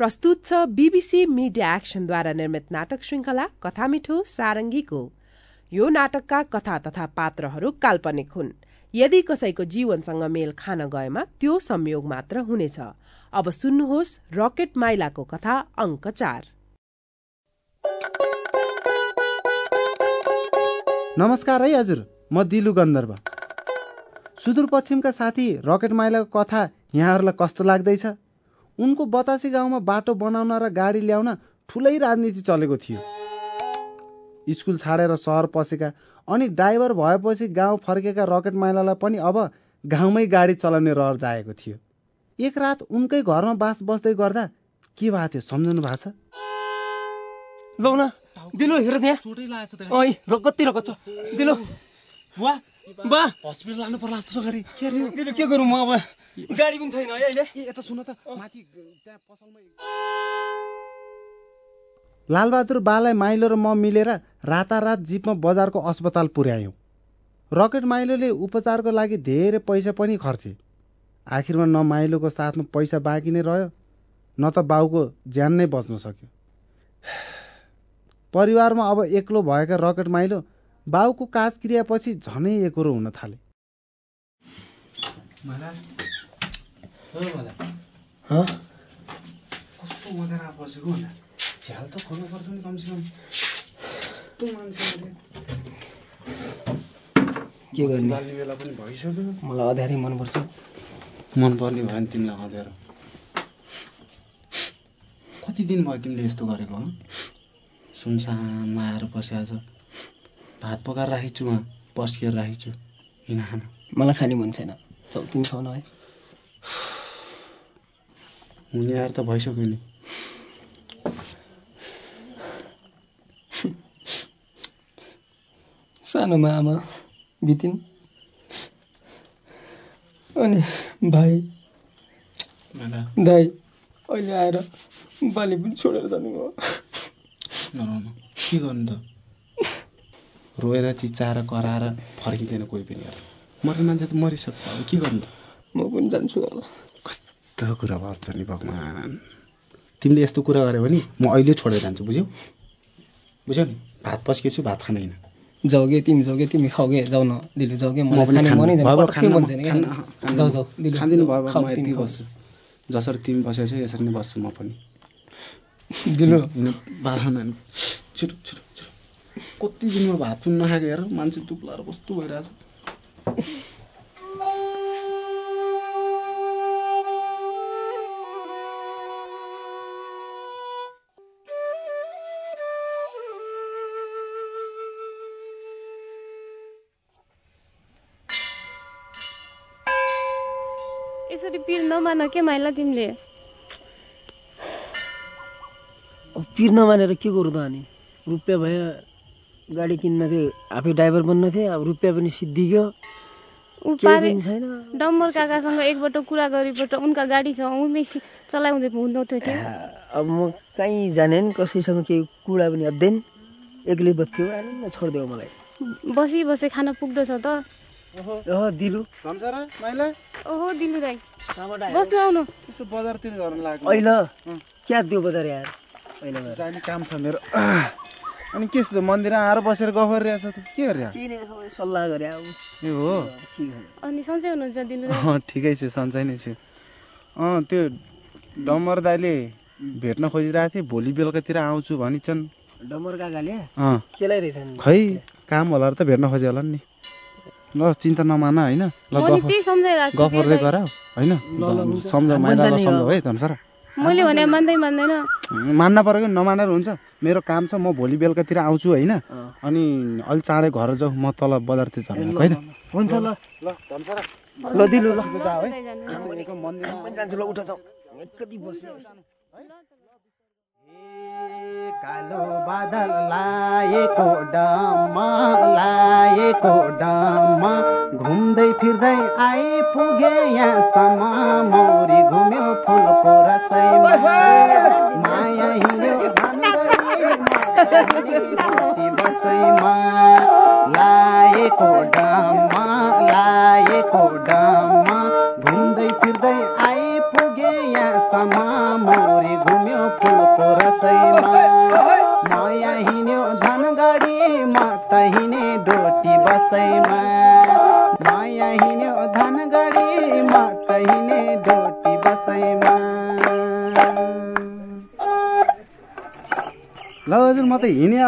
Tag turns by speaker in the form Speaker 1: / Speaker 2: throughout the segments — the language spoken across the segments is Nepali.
Speaker 1: प्रस्तुत छ बीबीसी मिडिया एक्सनद्वारा निर्मित नाटक श्रृङ्खला कथा मिठो सारङ्गीको। यो नाटकका कथा तथा पात्रहरू काल्पनिक हुन्। यदि कसैको जीवनसँग मेल खान गएमा त्यो संयोग मात्र हुनेछ। अब सुन्नुहोस् रकेट माइलाको कथा अङ्क चार।
Speaker 2: नमस्कार है हजुर म दिलु गन्धर्व। सुदूरपश्चिमका साथी रकेट माइलाको कथा यहाँहरूलाई कस्तो लाग्दैछ? उनको बतासे गाउँमा बाटो बनाउन र गाडी ल्याउन ठुलै राजनीति चलेको थियो। स्कुल छाडेर सहर पसेका अनि ड्राइभर भएपछि गाउँ फर्केका रकेट माइलालाई पनि अब गाउँमै गाडी चलाउने रहर जाएको थियो। एक रात उनकै घरमा बास बस्दै गर्दा के भएको थियो सम्झनु भएको छ?
Speaker 3: लौ न दिलो हेर त्यहाँ रगत छ। दिलो।
Speaker 2: वा
Speaker 3: बा।
Speaker 2: हस्पिटल लानु पर्ला जस्तो गरी के अरे?
Speaker 3: के गरौँ म अब? गाडी पनि छैन है अहिले?
Speaker 2: ए यता सुन त। माथि त्यहाँ पसलमै। लालबहादुर बालाई माइलो र म मिलेर रातारात जिपमा बजारको अस्पताल पुर्यायौँ। रकेट माइलोले उपचारको लागि धेरै पैसा पनि खर्चे। आखिरमा न माइलोको साथमा पैसा बाँकी नै रह्यो न त बाउको ज्यान नै बच्न सक्यो। परिवारमा अब एक्लो भएका रकेट माइलो बाउको काज क्रियापछि झनै एकरो हुन थाले।
Speaker 3: के गर्ने?
Speaker 2: बेला पनि भइसक्यो।
Speaker 3: मलाई अध्यारै मनपर्छ
Speaker 2: मनपर्ने भयो नि तिमीलाई अँध्यारो। कति दिन भयो तिमीले यस्तो गरेको? हँ सुनसानमा आएर बसिया छ। भात पकाएर राखेको उहाँ पस्किएर राखेको छु हिँड खान
Speaker 3: मलाई खाने मन छैन। तिमी खाउन है।
Speaker 2: हुने आएर त भइसक्यो नि।
Speaker 3: सानोमा आमा बितिन्। अनि भाइ। दाइ अहिले आएर बाली पनि छोडेर जानुभयो।
Speaker 2: के गर्नु त? रोएर चिच्चाएर कराएर फर्किँदैन कोही पनि यार मर्ने मान्छे त मरिसक्यो अब के गर्नु त?
Speaker 3: म पनि जान्छु होला।
Speaker 2: कस्तो कुरा गर्छ नि भगवान्। तिमीले यस्तो कुरा गर्यो भने म अहिले छोडेर जान्छु बुझ्यौ? बुझ्यौ नि? भात पस्केछु भात खान होइन।
Speaker 3: जाउगे तिमी जाउगे तिमी खाउगे जाउ न। दिलु जाउगे
Speaker 2: म भयो, खाँदिनँ म यति। बस्छु। जसरी तिमी बसेको छ यसरी नै बस्छु म पनि।
Speaker 3: दिलु।
Speaker 2: बाह्र छिटो छिटो छिटो। कति दिनमा भात पनि नखाएको हेर मान्छे दुब्लाएर कस्तो भइरहेछ।
Speaker 4: यसरी पिर नमान के माइला तिमीले?
Speaker 5: पिर नमानेर के गरौँ त अनि? रुपियाँ भयो। गाडी किन्न थियो आफै ड्राइभर बन्न थिएँ अब रुपियाँ पनि
Speaker 4: ऊ पारे
Speaker 5: छैन।
Speaker 4: डम्बर काकासँग एकपल्ट कुरा गरेपल्ट उनका गाडी छ उमै सि- चलाउँदै हुँदो थियो कि
Speaker 5: अब म कहीँ जाने नि कसैसँग केही कुरा पनि अध्ययन। एक्लै बस्थ्यो आएन छोडिदियो मलाई।
Speaker 4: बसी बसे खान पुग्दो छ त।
Speaker 5: अह दिलु।
Speaker 4: ओहो दिलु दाई। बस्नु आउनु।
Speaker 2: यसो बजारतिर झर्न लाग्यो।
Speaker 5: अहिले क्या दियो बजार यार? अहिले
Speaker 2: जाने काम छ मेरो। अनि के छ त मन्दिर आएर बसेर गफ गरिरहेछ त? के गरिरहेको
Speaker 5: सबै सल्लाह गरे
Speaker 2: ए हो?
Speaker 4: अनि सन्चै हुनुहुन्छ
Speaker 2: अँ ठिकै छु सन्चै नै छु। अँ त्यो डम्बर दाइले भेट्न खोजिरहेको थिएँ भोलि बेलुकातिर आउँछु भनिन्छन्
Speaker 5: डम्बर काकाले?
Speaker 2: अँ।
Speaker 5: केलाई रहेछन्?
Speaker 2: खै काम होला र त भेट्न खोज्यो होला नि। ल चिन्ता नमान होइन? ल गफ गर्दै गर होइन? सम्झ माइला। सम्झ है धनसरा
Speaker 4: मैले भने मान्दै मान्दैन।
Speaker 2: मान्न पऱ्यो कि नमानेर हुन्छ। मेरो काम छ म भोलि बेलुकातिर आउँछु होइन। अनि अलिक चाँडै घर जाऊ म तल बजारतिर झर्नु है त
Speaker 5: हुन्छ ल।
Speaker 2: ल
Speaker 5: ल दिलु ल।
Speaker 2: जाऊ है।
Speaker 4: दाई जानु।
Speaker 5: पनि जान्छु ल उठ जाऊ। कति बस्ने।
Speaker 2: कालो बादल लाएको डममा लाएको डममा घुम्दै फिर्दै आइपुगे यहाँसम्म मौरी Teşekkür ederim.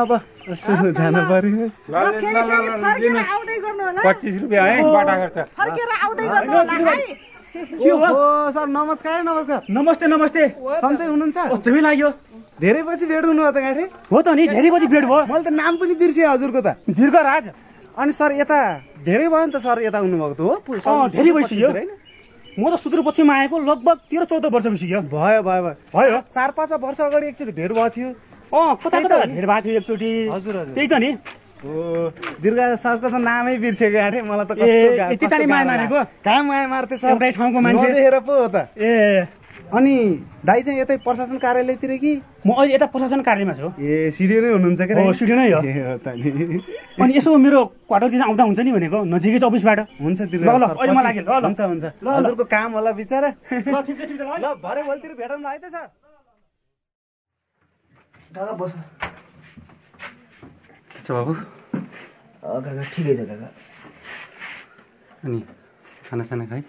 Speaker 2: अब जानु पर्यो
Speaker 6: पच्चिस रुपियाँ है बाटा खर्च
Speaker 2: सर नमस्कार नमस्कार
Speaker 7: नमस्ते नमस्ते
Speaker 2: सन्चै हुनुहुन्छ
Speaker 7: तिमी लाग्यो
Speaker 2: धेरै पछि भेट हुनु त गाँठी
Speaker 7: हो त नि धेरै पछि भेट भयो
Speaker 2: मैले त नाम पनि बिर्सेँ हजुरको त
Speaker 7: दीर्घराज
Speaker 2: अनि सर यता धेरै भयो नि त सर यता हुनुभएको त हो
Speaker 7: धेरै भइसक्यो।
Speaker 2: होइन?
Speaker 7: म त सुदूरपश्चिममा आएको लगभग तेह्र चौध वर्ष भइसक्यो
Speaker 2: भयो भयो भयो
Speaker 7: भयो
Speaker 2: चार पाँच वर्ष अगाडि एकचोटि भेट भएको थियो
Speaker 7: अँ कता कता
Speaker 2: नि।
Speaker 7: भेट भएको थियो एकचोटि?
Speaker 2: हजुर।
Speaker 7: त्यही त नि।
Speaker 2: हो दीर्घ सरको त नामै बिर्सेको गाँठे मलाई त
Speaker 7: ए,
Speaker 2: कस्तो गा-
Speaker 7: यति
Speaker 2: कस्तो
Speaker 7: चाँडै माया मारेको?
Speaker 2: कहाँ माया मार्थे सर?
Speaker 7: एउटै ठाउँको मान्छे।
Speaker 2: नदेखेर पो हो त।
Speaker 7: ए।
Speaker 2: अनि दाई चाहिँ यतै प्रशासन कार्यालयतिर कि?
Speaker 7: म अहिले यता प्रशासन कार्यालयमा छु।
Speaker 2: ए सिडिओ नै हुनुहुन्छ के
Speaker 7: हो, सिडिओ नै हो।
Speaker 2: नि।
Speaker 7: अनि यसो मेरो क्वार्टरतिर आउँदा हुन्छ नि भनेको नजिकै छ अफिसबाट।
Speaker 2: हुन्छ। हुन्छ हुन्छ। हजुरको काम होला बिचरा।
Speaker 7: ल
Speaker 2: भरे भोलितिर भेटौँ न है। त सर।
Speaker 5: काका बस।
Speaker 6: के छ बाबु?
Speaker 5: काका ठिकै छ काका
Speaker 6: अनि खानासाना खाइ?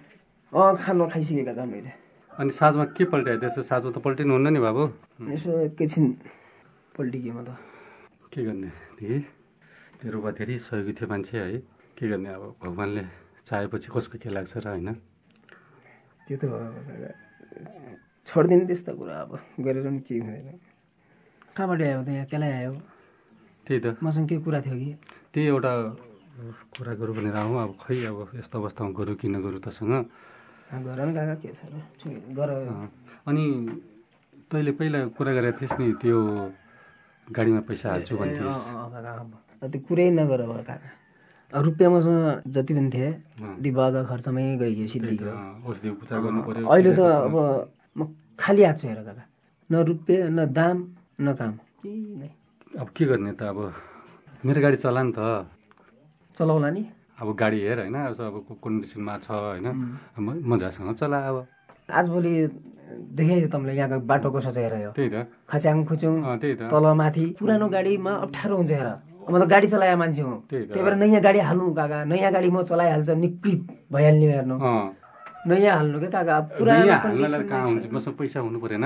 Speaker 5: अँ खाना खाइसकेँ काका मैले।
Speaker 6: अनि साँझमा के पल्टाइदिएछ? साँझमा त पल्टिनु हुन्न नि बाबु।
Speaker 5: यसो एकैछिन पल्टिकेमा त।
Speaker 6: के गर्ने? देखि तेरो बा धेरै सहयोगी थियो मान्छे है। के गर्ने अब? भगवान्ले चाहेपछि कसको के लाग्छ र होइन?
Speaker 5: त्यो त छोडिदिनु त्यस्ता कुरा अब गरेर पनि केही हुँदैन। कहाँबाट आयो त यहाँ केलाई आयो
Speaker 6: त्यही त।
Speaker 5: मसँग केही कुरा थियो कि?
Speaker 6: त्यही एउटा कुरा गरौँ भनेर आउँ। अब खै अब यस्तो अवस्थामा गरौँ कि तसँग?
Speaker 5: अँ, गर के
Speaker 6: अँ, अनि तैँले पहिला कुरा गरेको थिइस् नि त्यो गाडीमा पैसा हाल्छु
Speaker 5: अब त्यो कुरै नगर काका। रुपियाँ मसँग जति पनि थिए ती बागा खर्चमै गइयो सिद्धिको अहिले त अब म खाली हात छु हेर काका। न रुपियाँ न दाम न काम केही नै
Speaker 6: अब के गर्ने त अब? मेरो गाडी चला नि त।
Speaker 5: चलाउला नि।
Speaker 6: अब गाडी हेर होइन अब कन्डिसनमा छ होइन। मजासँग चला अब।
Speaker 5: आजभोलि देखाइदियो तपाईँले यहाँको बाटो कसो छ हेर
Speaker 6: त्यही त।
Speaker 5: खच्याङ खुचुङ
Speaker 6: अँ, त्यही त।
Speaker 5: तल माथि पुरानो गाडीमा अप्ठ्यारो हुन्छ हेर। म त गाडी चलाए मान्छे हुँ।
Speaker 6: त्यही
Speaker 5: भएर नयाँ गाडी हाल्नु काका। नयाँ गाडी म चलाइहाल्छ निक्कै भइहाल्ने हेर्नु। नयाँ हाल्नु क्या काका? अब पुरानो
Speaker 6: कहाँ हुन्छ। मसँग पैसा हुनु परेन।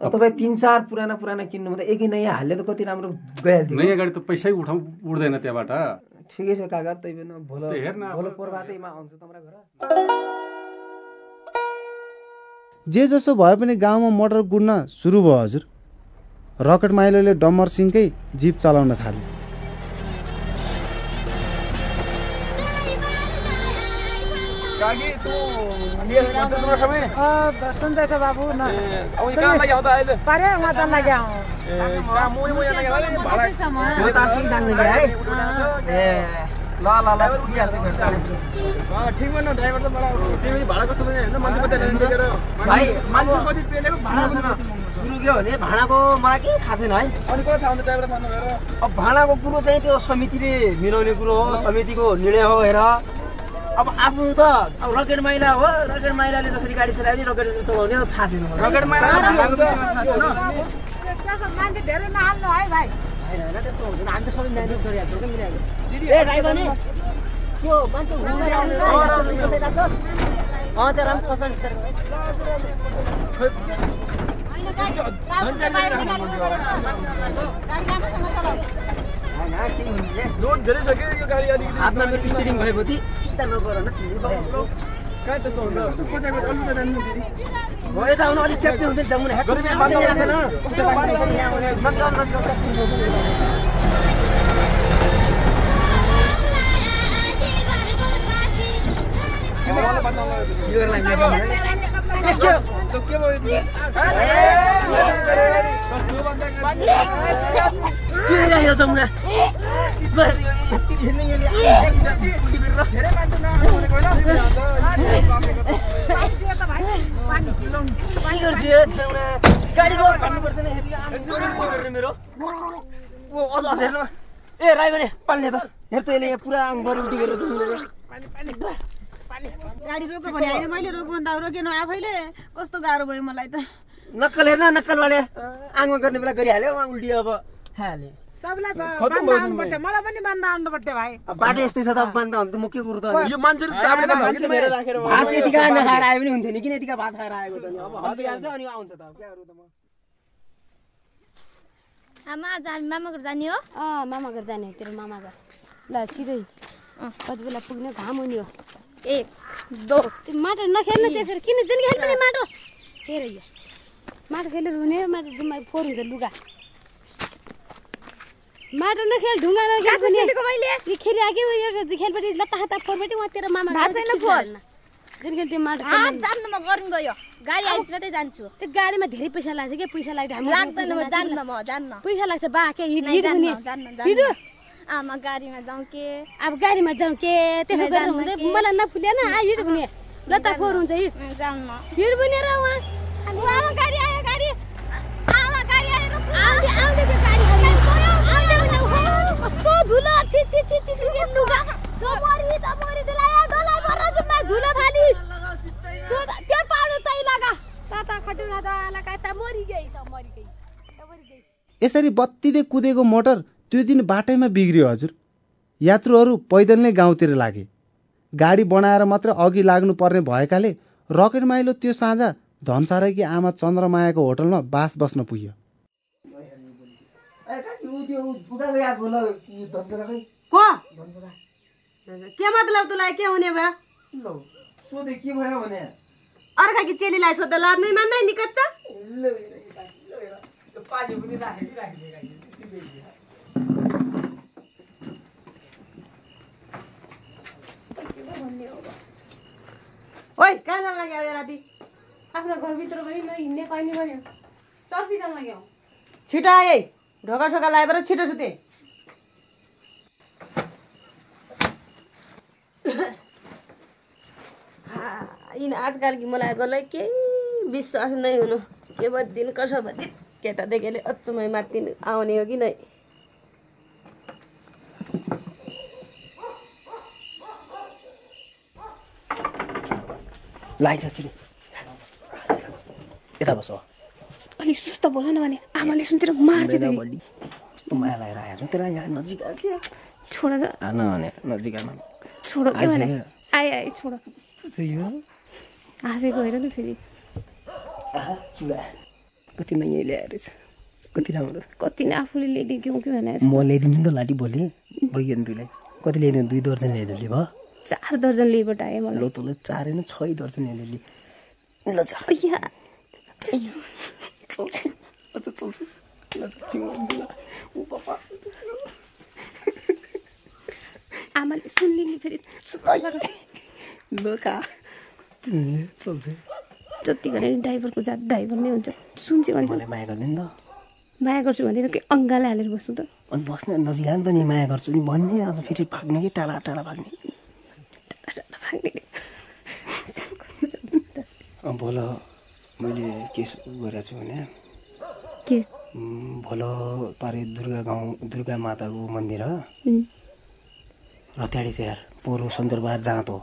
Speaker 5: तपाईँ तिन चार पुराना पुराना किन्नु त एकै नयाँ हाल्ले त कति राम्रो गइहाल्थ्यो।
Speaker 6: नयाँ गाडी त पैसै उठाउ उठ्दैन त्यहाँबाट।
Speaker 5: ठिकै छ काका त्यही पनि भोलो। भोलो आउँछ घर।
Speaker 2: जे जसो भए पनि गाउँमा मोटर गुड्न सुरु भयो हजुर। रकेट माइलोले डम्बर सिंहकै जिप चलाउन थाल्यो।
Speaker 8: दर्शन जान्छ बाबु न पारे उहाँ त लाग्यो
Speaker 5: भाइ मान्छे कति पेलेको भाडा सुरु के भने भाडाको मलाई केही थाहा छैन है अब भाडाको कुरो चाहिँ त्यो समितिले मिलाउने कुरो हो समितिको निर्णय हो हेर अब आफू त अब रकेट माइला हो रकेट माइलाले जसरी गाडी चलायो भने रकेट चलाउने त थाहा छैन। रकेट माइला
Speaker 8: मान्छे धेरै नहाल्नु है भाइ।
Speaker 5: त्यस्तो हुँदैन। हामी त सबै म्यानेज गरिहाल्छौँ क्या मिलाइहाल्छौँ ए ड्राइभर नि त्यो मान्छे घुमेर आउने अँ राम्रो कसरी हातमा मेरो स्टिरिङ भएपछि चिन्ता नगर न हो यता आउनु अलिक च्याप्टी हुन्छ जमुना ह्याट किन राख्यो जमुना के गर्छु यो जमुना गाडी रोड भन्नुपर्छ नि हेरी मेरो ओ अझ अझ हेर्नु ए राई भने पाल्ने त हेर त यसले पुरा उल्टी गरेर
Speaker 9: गाडी रोक्यो भने होइन मैले रोक्यो भन्दा रोकेन आफैले कस्तो गाह्रो भयो मलाई त
Speaker 5: नक्कल हेर्न नक्कल वाले आङमा गर्ने बेला गरिहाल्यो उल्टी अब
Speaker 8: सबलाई बान्दा आउनु पर्थ्यो। मलाई पनि बान्दा आउनु पर्थ्यो भाइ।
Speaker 5: अब बाटो यस्तै छ त अब बान्दा हुन्छ त म के कुरो त
Speaker 7: यो मान्छेले चापेर
Speaker 5: मान्छे लिएर राखेर भात यतिका नखाएर आए पनि हुन्थ्यो नि। किन यतिका भात खाएर आएको त नि? अब हल्दिहाल्छ अनि आउँछ त। अब क्या अरू त म?
Speaker 4: आमा जाने मामा घर जाने हो।
Speaker 10: अँ मामा घर जाने तेरो मामा घर। ल कति बेला पुग्ने घाम हुने हो।
Speaker 4: एक दो।
Speaker 10: माटो नखेल्नु त्यसरी। किन? जुन खेल्नु माटो। यो। माटो खेलेर हुने माटो जुम्मा फोहोर हुन्छ लुगा। माटो नखेल ढुङ्गा नखेल पनि यो खेली आयो यो खेलपट्टि लत्ता हाता फोहोरपट्टि वहाँ तेरो मामा
Speaker 4: छैन।
Speaker 10: जुन खेल त्यो माटो
Speaker 4: हात
Speaker 10: खेल्नु।
Speaker 4: जान्न म गर्नु गयो। गाडी आइज मात्रै जान्छु।
Speaker 10: त्यो गाडीमा धेरै पैसा लाग्छ क्या पैसा हाम्रो
Speaker 4: लाग्दैन म जान्न म जान्न।
Speaker 10: पैसा लाग्छ बा के? हिँड
Speaker 4: नै,
Speaker 10: हिँड।
Speaker 4: आमा गाडीमा जाउँ के?
Speaker 10: अब गाडीमा जाउँ के? त्यसो
Speaker 4: नै,
Speaker 10: गरेर
Speaker 4: के।
Speaker 10: मलाई नफुलेन। आ हिँड लत्ता फोहोर हुन्छ हिँड।
Speaker 4: अँ, जान्न
Speaker 10: हिँड पनि र उहाँ।
Speaker 4: ऊ, आमा गाडी आयो गाडी। आमा गाडी आयो
Speaker 10: आउँदै, आउँदै।
Speaker 4: कस्तो धुलो छि छि छि छि छि, यो लुगा
Speaker 10: त्यो मरि त मरि त्यसलाई डोलाई पर्न जुम्मा धुलो फाली त्यो त- त्यो पाउनु तै लगा ताता खटुरा त लगा त मरि गई त मरि गई त मरि गई
Speaker 2: यसरी बत्तीले कुदेको मोटर त्यो दिन बाटैमा बिग्रियो हजुर। यात्रुहरू पैदल नै गाउँतिर लागे। गाडी बनाएर मात्र अघि लाग्नुपर्ने भएकाले रकेट माइलो त्यो साँझ धनसारकी आमा चन्द्रमायाको होटलमा बास बस्न पुग्यो।
Speaker 10: को?
Speaker 5: धनसरा।
Speaker 10: के मतलब तँलाई? के हुने भयो?
Speaker 5: ल सोधे के भयो भने?
Speaker 10: अर्काकी चेलीलाई सोध्दा लाभ नै मान्नै
Speaker 5: ल यो पानी पनि राखेँ कि राखिदिएँ।
Speaker 10: ओइ कहाँ जान लाग्यो आज राति? आफ्नो घरभित्र पनि नहिँड्ने पानी भन्यो। चर्पी जान लाग्यो। छिटो आए। ढोका सोका लगाएर छिटो सुते। यिन आजकलकी मलाई गलै केही विश्वास नै हुनु। के दिन कसो दिन केटादेखिले अचुमै मात्तिन आउने हो कि नै?
Speaker 5: यता बस।
Speaker 10: अलिक सुस्त बोल न भने आमाले सुन्थेर मार्छ
Speaker 5: कस्तो माया लागेर आएछ तेरा यहाँ नजिक आयो के?
Speaker 10: छोड त।
Speaker 5: आन भने नजिक आन
Speaker 10: छोड के भने? आए आए छोड।
Speaker 5: यो
Speaker 10: हाँसेको हेर न फेरि।
Speaker 5: कति नयाँ ल्याएर रहेछ कति राम्रो
Speaker 10: कति नै आफूले ल्याइदियो कि भनेर
Speaker 5: म ल्याइदिन्छु नि त लाटी भोलि बहिनी दुईलाई। कति ल्याइदिनु दुई दर्जन ल्याइदिनु भयो
Speaker 10: चार दर्जन लिएबाट आयो मलाई
Speaker 5: ल तँलाई चार होइन छै दर्जन ल्याइदिनु ल। अझ चल्छस्।
Speaker 10: आमाले सुन्ने नि फेरि।
Speaker 5: ल का तिमीले चल्छ।
Speaker 10: जति गरे नि ड्राइभरको जात ड्राइभर नै हुन्छ। सुन्छ भन्छ।
Speaker 5: माया गर्दैन त।
Speaker 10: माया गर्छु भनेर के अङ्गाले हालेर बस्नु त।
Speaker 5: अनि बस्ने नजिक नि त नि माया गर्छु नि भन्ने आज फेरि भाग्ने कि टाढा टाढा भाग्ने?
Speaker 10: भाग्ने।
Speaker 5: अँ, भोल मैले के गरेको छु भने
Speaker 10: के?
Speaker 5: भोल पारे दुर्गा गाउँ दुर्गा माताको मन्दिर। रत्याडी चाहिँ पोहोर सन्जरबार जाँत। हो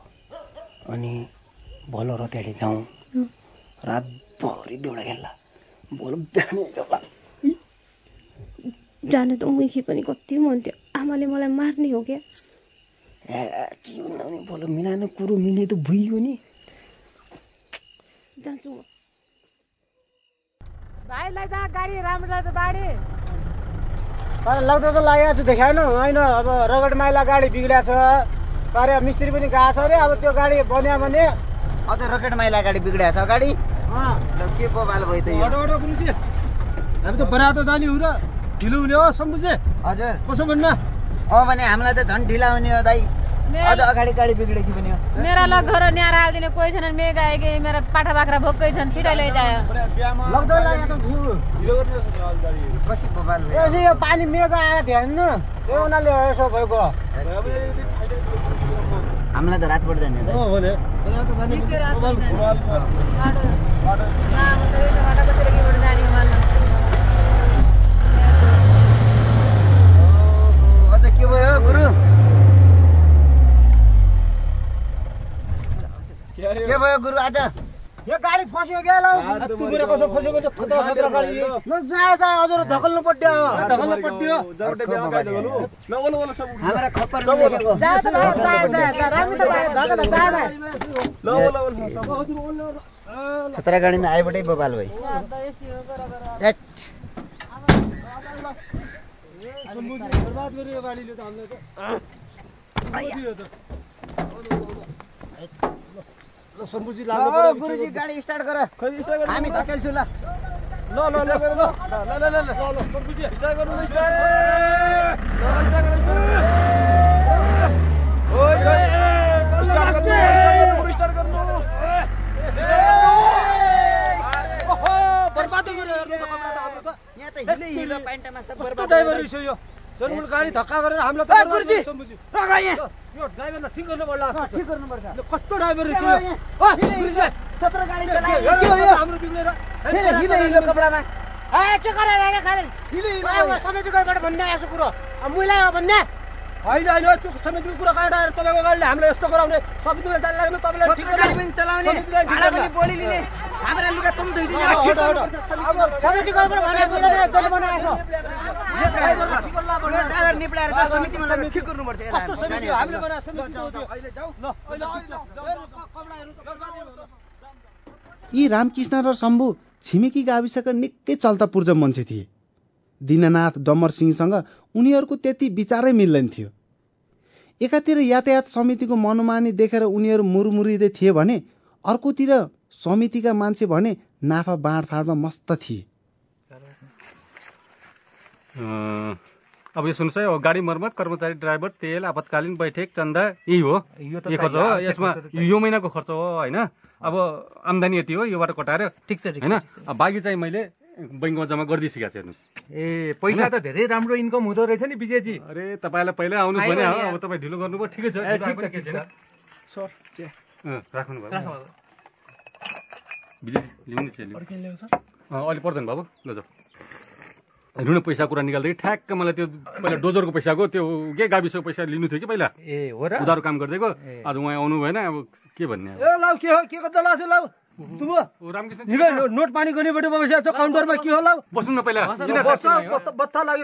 Speaker 5: अनि भोल रत्याडी जाउँ। रातभरि देउडा खेल्ला भोल बिहानै जाउँला
Speaker 10: जानु त उखी पनि कति मन थियो आमाले मलाई मार्ने हो क्या
Speaker 5: ए के हुन्न भने भोल मिलाएन कुरो मिले त भुइगयो नि
Speaker 10: जान्छु म
Speaker 8: भाइलाई जा गाडी राम्रो छ त बाडी
Speaker 11: तर लाग्दो त लागेको छु देखाएन होइन अब रगड माइला गाडी बिग्रिएको छ पारे मिस्त्री पनि गएको छ अरे अब त्यो गाडी बन्यो भने
Speaker 5: अझ रकेट माइला गाडी बिग्रिएको छ गाडी के बबाल भयो त
Speaker 7: हामी त बना त जाने हो र ढिलो हुने हो सम्झे?
Speaker 5: हजुर।
Speaker 7: कसो भन्न
Speaker 5: अँ भने हामीलाई त झन् ढिला हुने हो दाइ अझ अगाडि गाडी बिग्रियो कि पनि हो।
Speaker 9: मेरा लग घर न्यारा हालिदिने कोही छैन मेघ आयो कि मेरो पाठा बाख्रा भोकै छन् छिटै लैजायो।
Speaker 5: कसी
Speaker 11: यो पानी मेघ त्यो उनीहरूले हो यसो भएको।
Speaker 5: हामीलाई त रातबाट जाने
Speaker 9: रात भन्न
Speaker 5: अझ के भयो गुरु. के भयो गुरु आज.
Speaker 11: यो गाडी फस्यो क्या ल?
Speaker 7: तिम्रो खतरा खतरा गाडी
Speaker 11: हजुर धकल्नु पड्यो
Speaker 7: धकल्नु पड्यो
Speaker 5: जरटे ओलो ओलो
Speaker 8: सब हाम्रो भाइ
Speaker 5: गाडीमा आइबटै बबाल भाइ।
Speaker 7: बर्बाद गाडीले त हामीलाई त? शम्भुजी लाग्नु
Speaker 12: गुरुजी गाडी स्टार्ट गर।
Speaker 7: खै
Speaker 12: हामी धकेल्छु ल।
Speaker 7: ल ल ल ल ल ल ल ल ल शम्भुजी स्टार्ट गर्नु ल स्टार्ट ल स्टार्ट गर्नु स्टार्ट ओइ ओइ स्टार्ट गर्नु स्टार्ट गर्नु स्टार्ट गर्नु। ओहो बर्बाद त
Speaker 12: यहाँ त हिलो हिलो प्यान्टमा सब बर्बाद
Speaker 7: ड्राइभर
Speaker 12: गरेर-
Speaker 7: रहेछ यो? जनमुल गाडी धक्का गरेर हामीलाई त
Speaker 12: गुरुजी! रग यहाँ।
Speaker 7: यो ड्राइभरलाई ठिक गर्नु पर्ला
Speaker 12: ठिक गर्नुपर्छ
Speaker 7: यो कस्तो ड्राइभर रहेछ
Speaker 12: यहाँ,
Speaker 7: यो?
Speaker 12: यहाँ।
Speaker 7: ओ गुरुजी!
Speaker 12: त्यत्रो गाडी
Speaker 7: के
Speaker 12: चलायो
Speaker 7: हो
Speaker 12: के हो यो
Speaker 7: हाम्रो बिग्रेर।
Speaker 12: फेरि हिलो हिलो कपडामा।
Speaker 11: ए के गरेर राखेको खाले?
Speaker 12: हिलो हिलो।
Speaker 11: समितिकोबाट भन्ने आएको कुरो। अब मुइलाई हो भन्ने।
Speaker 7: होइन होइन त्यो समितिको कुरा काटेर आएर तपाईँको गाडीले हामीलाई यस्तो गराउने? समितिले जान लाग्ने तपाईँलाई ठिक
Speaker 12: चलाउने। बोली लिने। हाम्रा लुगा तुम यी
Speaker 2: रामकृष्ण र शम्भु छिमेकी गाविसका निकै चल्तापूर्ज मान्छे थिए दिननाथ डम्बर सिंहसँग उनीहरूको त्यति विचारै मिल्दैन थियो एकातिर यातायात समितिको मनोमानी देखेर उनीहरू मुरमुरिँदै थिए भने अर्कोतिर समितिका मान्छे भने नाफा बाँडफाँडमा मस्त थिए।
Speaker 6: अँ, अब यो सुन्नुहोस् है गाडी मर्मत कर्मचारी ड्राइभर तेल आपतकालीन बैठक चन्दा यही हो।
Speaker 3: यो त
Speaker 6: खर्च हो यसमा यो महिनाको खर्च हो होइन? अब आम्दानी यति हो योबाट कटाएर
Speaker 3: ठिक छ ठिक
Speaker 6: होइन? अब बाँकी चाहिँ मैले बैङ्कमा जम्मा गरिदिइसकेको छु हेर्नुहोस्।
Speaker 3: ए पैसा त धेरै राम्रो इन्कम हुँदो रहेछ नि विजयजी।
Speaker 6: अरे तपाईँलाई पहिल्यै आउनुहोस् भने हो, अब तपाईँ ढिलो गर्नुभयो ठिकै छ।
Speaker 3: सर
Speaker 6: राख्नु भयो विजय लिनु नि चाहिँ
Speaker 3: अर्कै ल्याऊ सर
Speaker 6: अहिले पर्दैन बाबु ल जाऊ हेर्नु न पैसा कुरा निकाल्दाखेरि ठ्याक्क मलाई त्यो पहिला डोजरको पैसाको त्यो के गाविसको पैसा लिनु थियो कि पहिला?
Speaker 3: ए हो र।
Speaker 6: उधारो काम गरिदिएको। आज उहाँ आउनु भएन अब के भन्ने
Speaker 7: ए लाउ के हो? के को दला छ लाउ? तुम
Speaker 6: ओ, रामकृष्ण
Speaker 7: निकै नो- नोट पानी गर्नेबाट बसेको छ काउन्टरमा के हो लाउ?
Speaker 6: बस्नु। न पहिला।
Speaker 7: बत्ता- लागि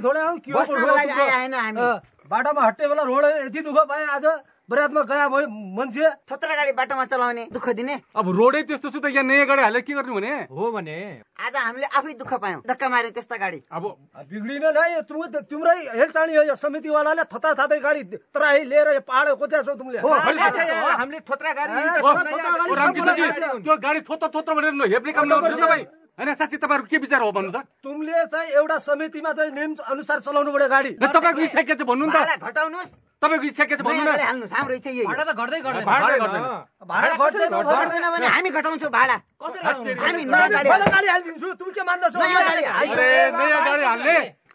Speaker 7: अँ, बाटोमा हट्टे बेला रोड यति दुःख पाएँ आज। बरातमा गए भयो मान्छे
Speaker 12: थोत्रा गाडी बाटोमा चलाउने दुःख दिने।
Speaker 6: अब रोडै त्यस्तो छ त यहाँ नयाँ गाडी हालेर के गर्नु भने?
Speaker 3: हो भने।
Speaker 12: आज हामीले आफै दुःख पायौँ। धक्का मार्यो त्यस्ता गाडी।
Speaker 6: अब
Speaker 7: बिग्रिन नै यो तिम्रो हेलचाँडी हो यो समितिवालाले थत्रा थातै गाडी तराई लिएर यो पाहाड खोज्या छौ तिमीले।
Speaker 12: हो,
Speaker 3: हामीले थोत्रा गाडी
Speaker 7: थोत्रा
Speaker 6: त्यो गाडी थोत्रो थोत्रो भनेर न हेप्ने काम नगर्नुहोस् तपाईँ होइन साँच्ची तपाईँहरूको के विचार हो भन्नु त?
Speaker 7: तुमले चाहिँ एउटा समितिमा चाहिँ नियम अनुसार चलाउनु पर्यो गाडी।
Speaker 6: तपाईँको इच्छा के छ भन्नु नि त?
Speaker 12: घटाउनुहोस्।
Speaker 6: तपाईँको इच्छा के छ भन्नु न?
Speaker 12: गाडी हाल्नुहोस् हाम्रो इच्छा यही हो।
Speaker 13: भाडा त घट्दै गर्दैन
Speaker 6: भाडा गर्दैन
Speaker 7: भाडा घट्दैन।
Speaker 12: घट्दैन भने हामी घटाउँछौँ भाडा।
Speaker 13: कसरी
Speaker 12: हामी नयाँ गाडी
Speaker 7: हालिदिन्छु। तुम के मान्दछौ?
Speaker 12: नयाँ गाडी हाल्छौँ।
Speaker 6: अरे नयाँ गाडी हाल्ने।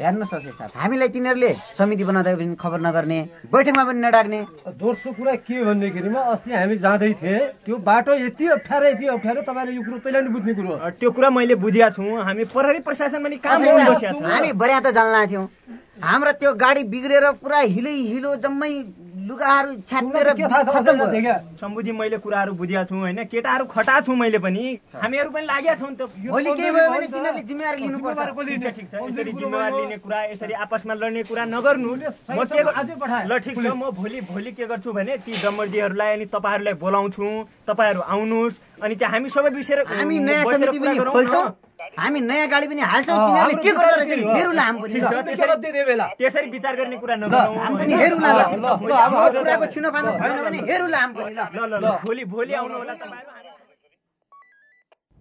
Speaker 12: हेर्नुहोस् अशोक साहब हामीलाई तिनीहरूले समिति बनाउँदा पनि खबर नगर्ने बैठकमा पनि नडाक्ने
Speaker 7: दोस्रो कुरा के भन्नेखेरिमा अस्ति हामी जाँदै थिएँ त्यो बाटो यति अप्ठ्यारो यति अप्ठ्यारो तपाईँले यो कुरो पहिला नै बुझ्ने कुरो हो।
Speaker 3: त्यो कुरा मैले बुझिया छु। हामी प्रहरी प्रशासन पनि काम
Speaker 12: हामी बर्या त जान्ला थियौँ। हाम्रो त्यो गाडी बिग्रेर पुरा हिलै हिलो जम्मै लुगाहरू छ्यापेर
Speaker 7: के
Speaker 3: शम्भुजी मैले कुराहरू बुझिया छु होइन? केटाहरू खटा छु मैले पनि। हामीहरू पनि लागेका छौँ त।
Speaker 12: भोलि केही भयो भने तिनीहरूले जिम्मेवारी लिनुपर्छ।
Speaker 7: को
Speaker 3: ठिक? छ। यसरी जिम्मेवार लिने कुरा यसरी आपसमा लड्ने कुरा नगर्नु म के। ल ठिक छ। म भोलि भोलि के गर्छु भने ती डम्बरजीहरूलाई अनि तपाईँहरूलाई बोलाउँछु। तपाईँहरू आउनुहोस्। अनि चाहिँ हामी सबै विषय
Speaker 12: हामी नयाँ समिति पनि खोल्छौँ। हामी नयाँ गाडी पनि हाल्छौँ तिनीहरूले के गर्दो रहेछ। हेरौँला हामी पनि
Speaker 3: त्यसरी विचार गर्ने कुरा नगरौँ
Speaker 12: हामी पनि
Speaker 3: होइन?
Speaker 12: हेरौँला ल
Speaker 7: ल, ल, अब
Speaker 12: अब
Speaker 7: हाम्रो
Speaker 12: कुराको छिनोफानो भएन भने हेरौँला हामी पनि ल
Speaker 3: ल ल ल भोलि भोलि आउनु होला तपाईँहरू हामी-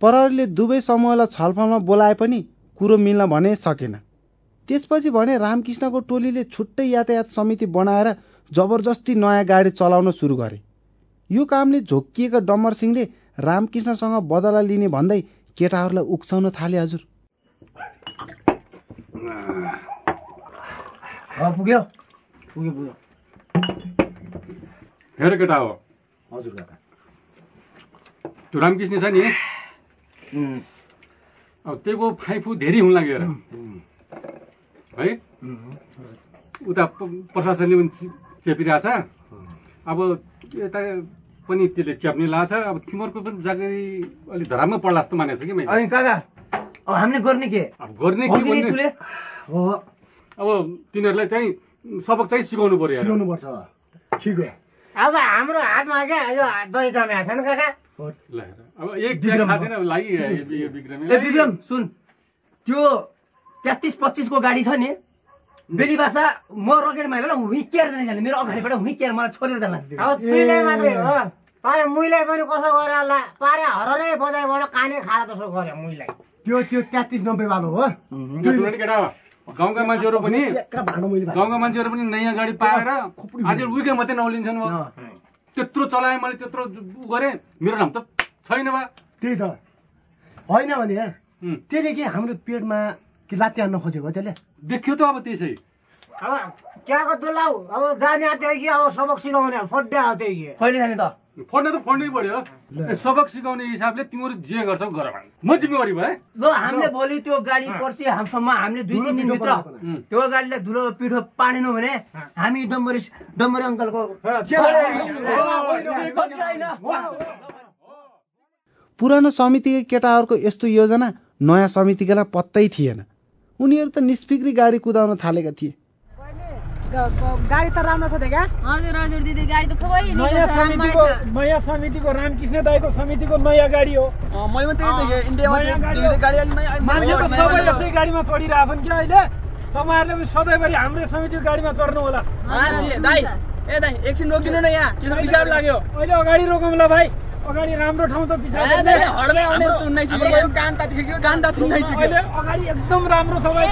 Speaker 2: प्रहरीले दुवै समूहलाई छलफलमा बोलाए पनि कुरो मिल्न भने सकेन त्यसपछि भने रामकृष्णको टोलीले छुट्टै यातायात समिति बनाएर जबरजस्ती नयाँ गाडी चलाउन सुरु गरे यो कामले झोक्किएका डम्बर सिंहले रामकृष्णसँग बदला लिने भन्दै केटाहरूलाई उक्साउन थाले हजुर।
Speaker 7: पुग्यो? पुग्यो पुग्यो।
Speaker 6: हेर केटा हो।
Speaker 7: हजुर काका।
Speaker 6: त्यो रामकृष्ण छ नि? अब त्यहीको फाइफु धेरै हुन लाग्यो हेर। है? उता प्रशासनले पनि चेपिरहेछ। अब यता पनि त्यसले च्याप्ने लाग्छ अब तिमीहरूको पनि जागिरी अलिक धराममा पर्ला जस्तो मानेको छु कि मैले?
Speaker 5: अनि काका अब हामीले गर्ने के?
Speaker 6: अब गर्ने के
Speaker 11: हो।
Speaker 6: अब तिनीहरूलाई चाहिँ सबक चाहिँ सिकाउनु पर्यो यार।
Speaker 11: सिकाउनु पर्छ ठिक हो।
Speaker 14: अब हाम्रो हातमा क्या यो दही जमेको छ नि काका
Speaker 6: अब एक छैन
Speaker 5: ए विक्रम सुन। त्यो तेत्तिस पच्चिसको गाडी छ नि बेली भाषा म रकेट माइला हुइकेर जाने जाने। मेरो अगाडिबाट हुइकेर मलाई छोडेर जान
Speaker 14: अब तुइले मात्रै हो। पारे मुइले पनि कसो गर्यो होला? पारे हरनै बजाइबाट काने खाएर त्यसो गर्यो मुइलाई।
Speaker 11: त्यो त्यो तेत्तिस नब्बे वालो हो।
Speaker 6: गाउँका मान्छेहरू पनि गाउँका मान्छेहरू पनि नयाँ गाडी पाएर आज विकै मात्रै नौलिन्छन् भयो त्यत्रो चलाएँ मैले त्यत्रो गरेँ। मेरो नाम त छैन बा
Speaker 11: त्यही त। होइन भने त्यसले के हाम्रो पेटमा कि लात्ती हान्न खोजेको त्यसले?
Speaker 6: देखियो त अब त्यसै।
Speaker 14: अब त्यहाँको दुलाउ? अब जाने आँट्यो कि अब सबक सिकाउने फड्डा आउँथ्यो कि?
Speaker 5: कहिले जाने त?
Speaker 6: फोड्न त फोड्नै पर्यो सबक सिकाउने हिसाबले तिमीहरू जे गर्छौ गर। म जिम्मेवारी भए।
Speaker 5: ल हामीले भोलि त्यो गाडी पर्सि हामीसम्म हामीले दुई तिन दिनभित्र त्यो गाडीलाई धुलो पिठो पाडेनौँ भने हामी डम्बरी डम्बरी अङ्कलको
Speaker 2: पुरानो समितिका केटाहरूको यस्तो योजना नयाँ समितिकालाई पत्तै थिएन। उनीहरू त निष्फिक्री गाडी कुदाउन थालेका थिए।
Speaker 1: गाडी त राम्रो छ क्या?
Speaker 9: हजुर हजुर दिदी गाडी त खुबै
Speaker 15: नयाँ समितिको नयाँ समितिको रामकृष्ण दाईको समितिको नयाँ गाडी हो।
Speaker 8: मैले पनि त्यही देखेँ इन्डियामा
Speaker 15: सबै। यसै गाडीमा चढिरहेछन् कि अहिले? तपाईँहरूले पनि सधैँभरि हाम्रै समितिको गाडीमा चढ्नु होला।
Speaker 8: ए दाई एकछिन रोकिदिनु न यहाँ लाग्यो।
Speaker 15: अहिले अगाडि रोकौँला भाइ। अगाडि राम्रो ठाउँ छ पछाडि
Speaker 8: तातिसक्यो ताति
Speaker 15: अहिले अगाडि एकदम राम्रो छ भाइ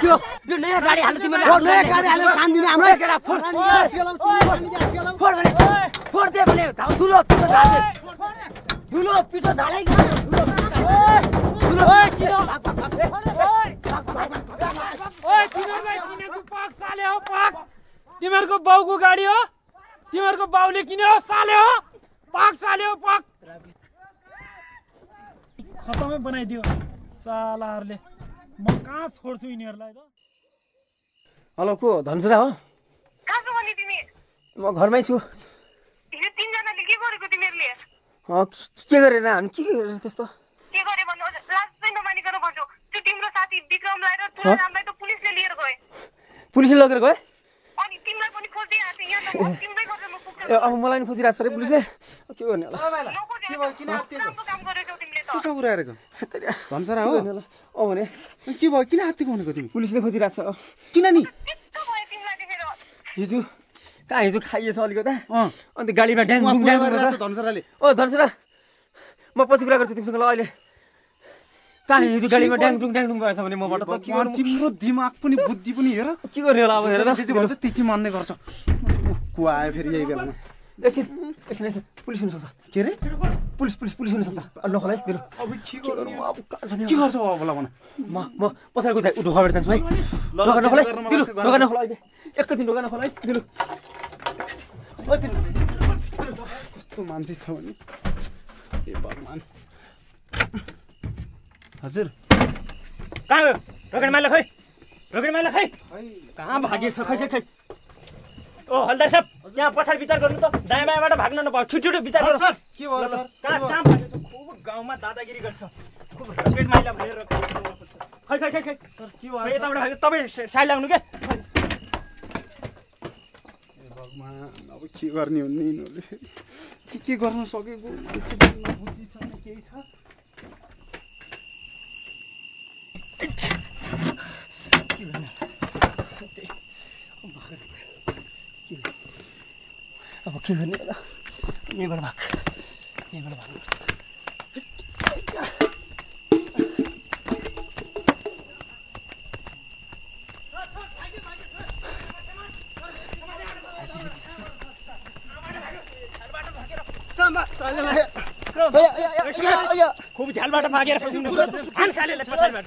Speaker 14: त्यो त्यो नयाँ गाडी हाल्नु तिमीले। नयाँ गाडी हालेर सान्दिने हाम्रो। केटा फोड फोड भने फोड दे भने धाउ धुलो पिठो झाल्दे धुलो पिठो झालै
Speaker 15: ओए तिमीहरूको बाउको गाडी हो? तिमीहरूको बाउले किन्यो हो साले हो? पाक साले हो पाक। खतमै बनाइदियो सालाहरूले। म कहाँ छोड्छु यिनीहरूलाई त?
Speaker 5: हेलो को? धनसुरा हो? म घरमै छु।
Speaker 16: के
Speaker 5: गरेर हामी के गरेर त्यस्तो?
Speaker 16: के गरे भन्नु?
Speaker 5: अब मलाई पनि खोजिरहेको छ अरे पुलिसले। के गर्ने होला? औ भने।
Speaker 2: के भयो? किन हात्ती भनेको तिमी?
Speaker 5: पुलिसले खोजिरहेको छ
Speaker 2: किन नि?
Speaker 5: हिजो कहाँ हिजो खाइएछ अलिकता? अन्त गाडीमा ड्याङ।
Speaker 2: धनसराले।
Speaker 5: ओ धनसरा म पछि कुरा गर्छु तिमीसँग ल अहिले। कहाँ हिजो गाडीमा ड्याङ डुङ ड्याङ डुङ भएछ भने मबाट त
Speaker 2: तिम्रो दिमाग पनि बुद्धि पनि हेर।
Speaker 5: के गर्ने होला अब हेर
Speaker 2: त्यति मान्ने गर्छ। को आयो फेरि यही बेलामा
Speaker 5: एकछिन एकछिन एकछिन पुलिस हुनसक्छ
Speaker 2: के अरे
Speaker 5: पुलिस पुलिस पुलिस हुनसक्छ नखोला है दिनु
Speaker 2: अब के
Speaker 5: गर्नु अब
Speaker 2: के गर्छौ अब होला भन
Speaker 5: म म पछाडिको चाहिँ उठो खबर जान्छु है
Speaker 2: ल,
Speaker 5: ढोका नखोला दिनु ढोका। नखोला अहिले एकैछिन ढोका नखोला है दिनु
Speaker 2: कस्तो मान्छे छ भने ए भगवान् हजुर
Speaker 3: कहाँ गयो रोकेट माइला खै रोकेट माइला खै कहाँ भागेछ खै खै खै ओ हल्दार साहब त्यहाँ पछाडि विचार गर्नु त। दायाँ बायाँबाट भाग्न नपाओ छिटो छिटो विचार गर्नु।
Speaker 2: सर, के भयो, सर?
Speaker 3: कहाँ
Speaker 2: के भयो?
Speaker 3: कहाँ भागेछ खुब गाउँमा दादागिरी गर्छ। खुब रोकेट माइला भनेर खै खै खै खै।
Speaker 2: सर के
Speaker 3: खै, यताबाट भाग्यो तपाईँ साइड लाग्नु क्या
Speaker 2: भगवान् अब के गर्ने हुने यिनीहरूले? फेरि के के गर्न सकेको? मान्छे बुद्धि छैन केही छ?
Speaker 5: अब के गर्ने होला यहीँबाट भाग यहीँबाट भाग्नुपर्छ
Speaker 3: खुब झ्यालबाट भागेर पछाडिबाट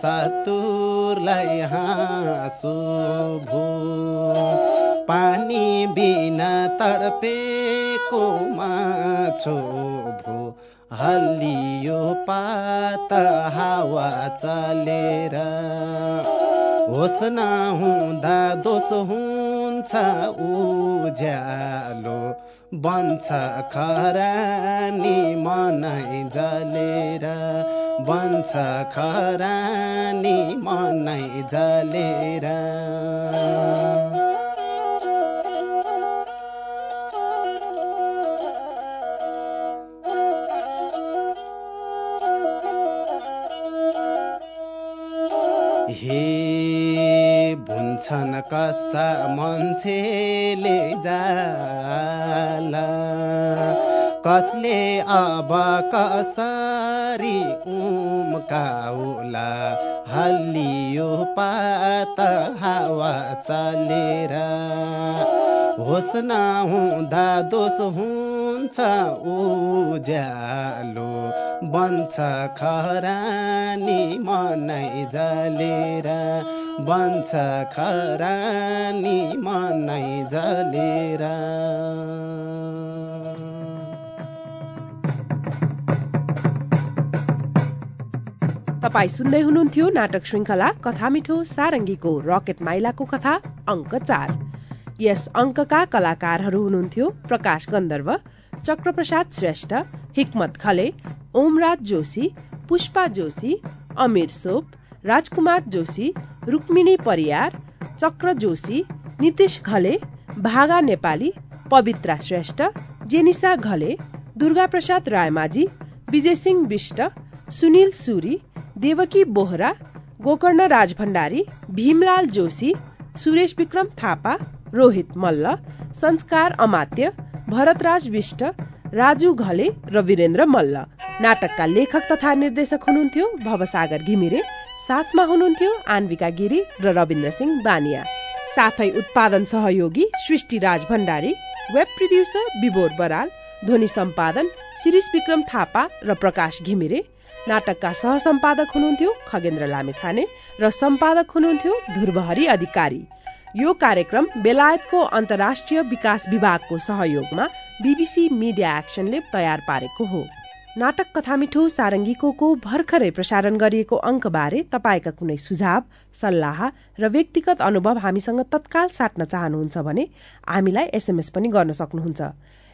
Speaker 17: सतुरलाई हाँसो भो। पानी बिना तडपेको माछो भो। हल्लियो पात हावा चलेर। होस् नहुँदा दोष हुन्छ उज्यालो। बन्छ खरानी मनै जलेर। बन्छ खरानी मनै जलेर। हे भुन्छन् कस्ता मान्छेले जाला। कसले अब कसरी उम्काउला हल्लियो पात हावा चलेर। होस् नहुँदा दोष हुन्छ उज्यालो। बन्छ खरानी मनै जलेर। बन्छ खरानी मनै जलेर।
Speaker 1: तपाईँ सुन्दै हुनुहुन्थ्यो नाटक श्रृङ्खला कथा मिठो सारङ्गीको रकेट माइलाको कथा अङ्क चार। यस अङ्कका कलाकारहरू हुनुहुन्थ्यो प्रकाश गन्धर्व चक्रप्रसाद श्रेष्ठ हिक्मत खले ओमराज जोशी पुष्पा जोशी अमिर सोप राजकुमार जोशी रुक्मिणी परियार चक्र जोशी नितिश घले भागा नेपाली पवित्रा श्रेष्ठ जेनिसा घले दुर्गा प्रसाद रायमाझी विजय सिंह विष्ट सुनिल सुरी देवकी बोहरा गोकर्ण राज भण्डारी भीमलाल जोशी सुरेश विक्रम थापा रोहित मल्ल संस्कार अमात्य भरतराज विष्ट राजु घले र वीरेन्द्र मल्ल। नाटकका लेखक तथा निर्देशक हुनुहुन्थ्यो भवसागर घिमिरे साथमा हुनुहुन्थ्यो आन्विका गिरी र रविन्द्र सिंह बानिया। साथै उत्पादन सहयोगी सृष्टि राज भण्डारी वेब प्रड्युसर विबोर बराल ध्वनि सम्पादन शिरिष विक्रम थापा र प्रकाश घिमिरे नाटकका सह सम्पादक हुनुहुन्थ्यो खगेन्द्र लामेछाने र सम्पादक हुनुहुन्थ्यो ध्रुवहरी अधिकारी। यो कार्यक्रम बेलायतको अन्तर्राष्ट्रिय विकास विभागको सहयोगमा बीबीसी मिडिया एक्सनले तयार पारेको हो। नाटक कथा मिठो सारङ्गीको भर्खरै प्रसारण गरिएको अङ्कबारे तपाईँका कुनै सुझाव सल्लाह र व्यक्तिगत अनुभव हामीसँग तत्काल साट्न चाहनुहुन्छ भने हामीलाई एसएमएस पनि गर्न सक्नुहुन्छ।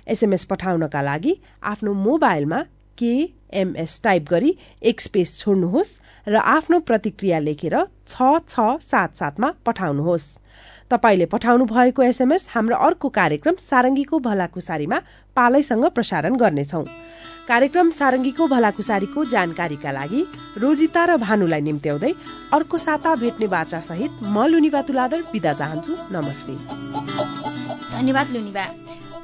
Speaker 1: एसएमएस पठाउनका लागि आफ्नो मोबाइलमा केएमएस टाइप गरी एक स्पेस छोड्नुहोस् र आफ्नो प्रतिक्रिया लेखेर छ छ सात सातमा पठाउनुहोस्। तपाईँले पठाउनु भएको एसएमएस हाम्रो अर्को कार्यक्रम सारङ्गीको भलाकुसारीमा पालैसँग प्रसारण गर्नेछौ। कार्यक्रम सारङ्गीको भलाकुसारीको जानकारीका लागि रोजिता र भानुलाई निम्त्याउँदै अर्को साता भेट्ने बाचा सहित म लुनिबा तुलादर बिदा चाहन्छु। नमस्ते।
Speaker 18: धन्यवाद लुनिबा।